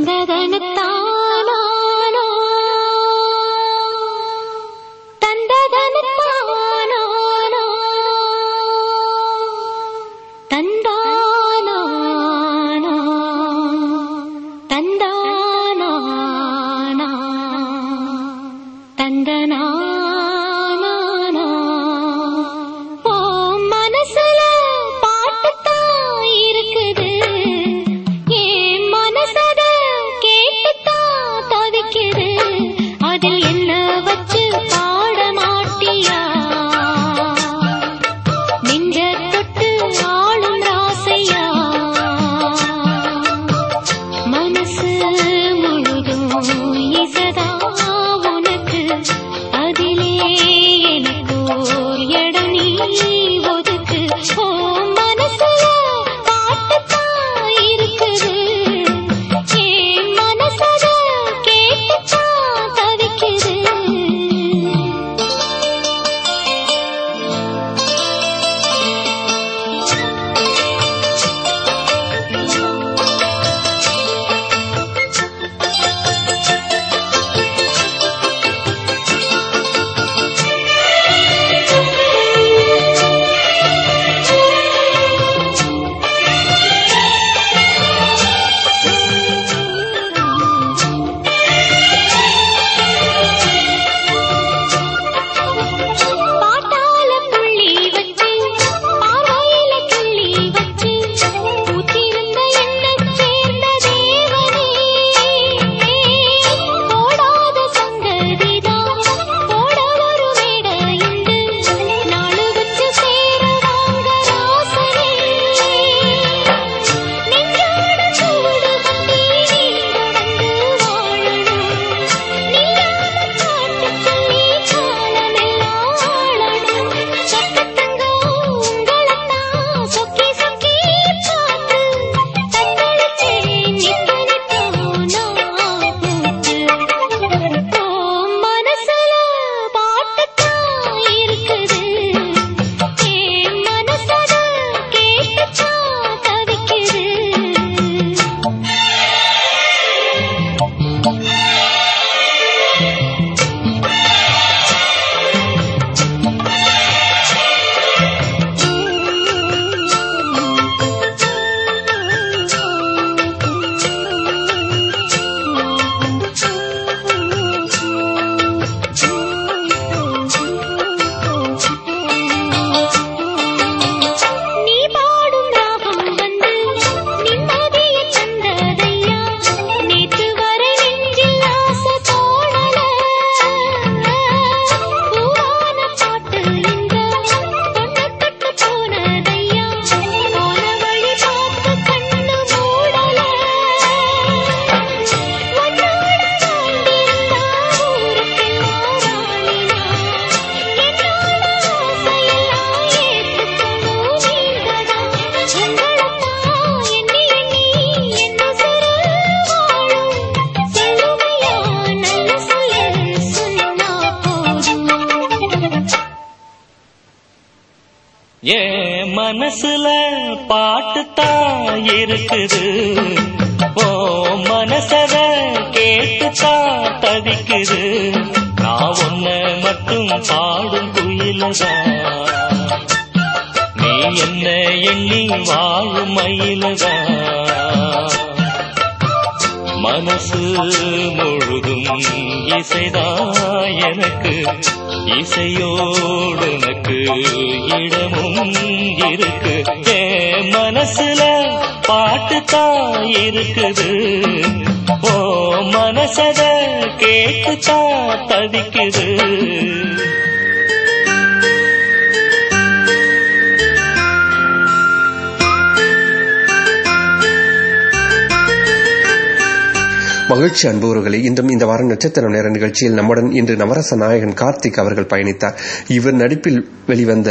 மகிழ்ச்சி அன்புறவர்களே இன்றும் இந்த வாரம் நட்சத்திரம் நேர நிகழ்ச்சியில் நம்முடன் இன்று நவரச நாயகன் கார்த்திக் அவர்கள் பயணித்தார். இவர் நடிப்பில் வெளிவந்த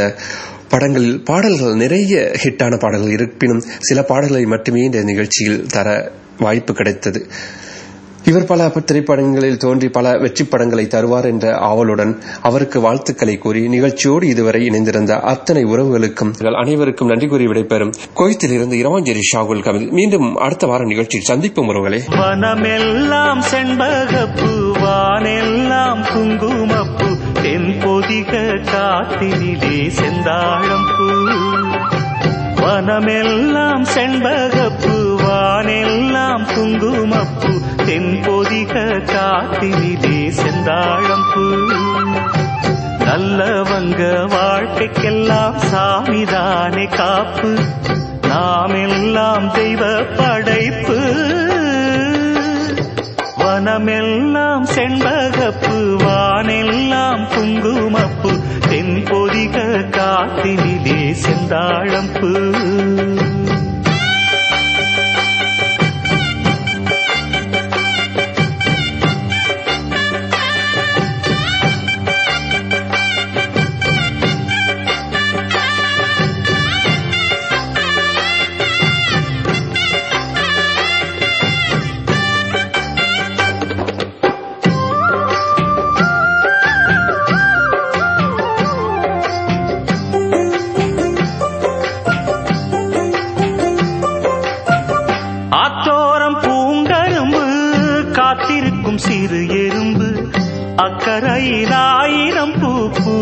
படங்களில் பாடல்கள் நிறைய ஹிட்டான பாடல்கள் இருப்பினும் சில பாடல்களை மட்டுமே இந்த நிகழ்ச்சியில் தர வாய்ப்பு கிடைத்தது. இவர் பல திரைப்படங்களில் தோன்றி பல வெற்றி படங்களை தருவார் என்ற ஆவலுடன் அவருக்கு வாழ்த்துக்களை கூறி நிகழ்ச்சியோடு இதுவரை இணைந்திருந்த அத்தனை உறவுகளுக்கும் அனைவருக்கும் நன்றி கூறி விடைபெறும். கோயத்தில் இருந்து இரவாஞ்சேரி ஷாகுல் கமில். மீண்டும் அடுத்த வார நிகழ்ச்சியில் சந்திப்போம் உறவுகளே. வனமெல்லாம் செண்பகப்பூ வானெல்லாம் குங்குமப்பூ தென்பொதிக காத்தினிலே செந்தாழம்பூ வனமெல்லாம் செண்பகப்பு வானெல்லாம் குங்குமப்பு தென்பொதிக காத்தினிலே செந்தாழம்பூ நல்லவங்க வாழ்க்கைக்கெல்லாம் சாமிதானே காப்பு. நாம் எல்லாம் தெய்வ படைப்பு. வனமெல்லாம் செண்பகப்பு. வானெல்லாம் குங்குமப்பு தென்பொதிக காத்தினிலே செந்தாழம்பு ஆத்தோரம் அக்கறையில் ஆயிரம் பூ பூ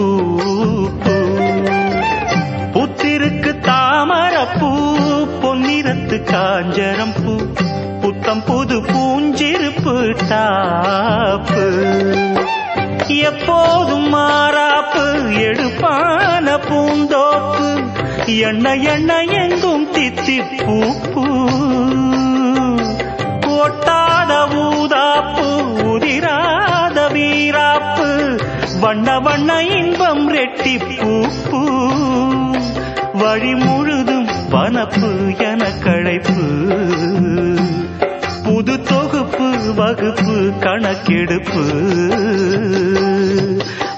புத்திருக்கு தாமரப்பூ பொன்னிறத்து காஞ்சரம் பூ. புத்தம் புது பூஞ்சிருப்பு தாப்பு எப்போதும் மாறாப்பு எடுப்பான பூந்தோப்பு. எண்ண எண்ண எங்கும் தித்தி பூப்பு ஒட்டாத ஊதாப்பு உதிராத வீராப்பு. வண்ண வண்ண இன்பம் ரெட்டி பூப்பு. வழி முழுதும் வனப்பு என கழைப்பு புது தொகுப்பு வகுப்பு கணக்கெடுப்பு.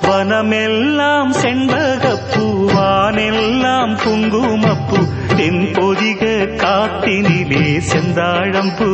வனமெல்லாம் செண்பகப்பூ வானெல்லாம் குங்குமப்பூ தென்பொதிக காத்தினிலே செந்தாழம்பூ.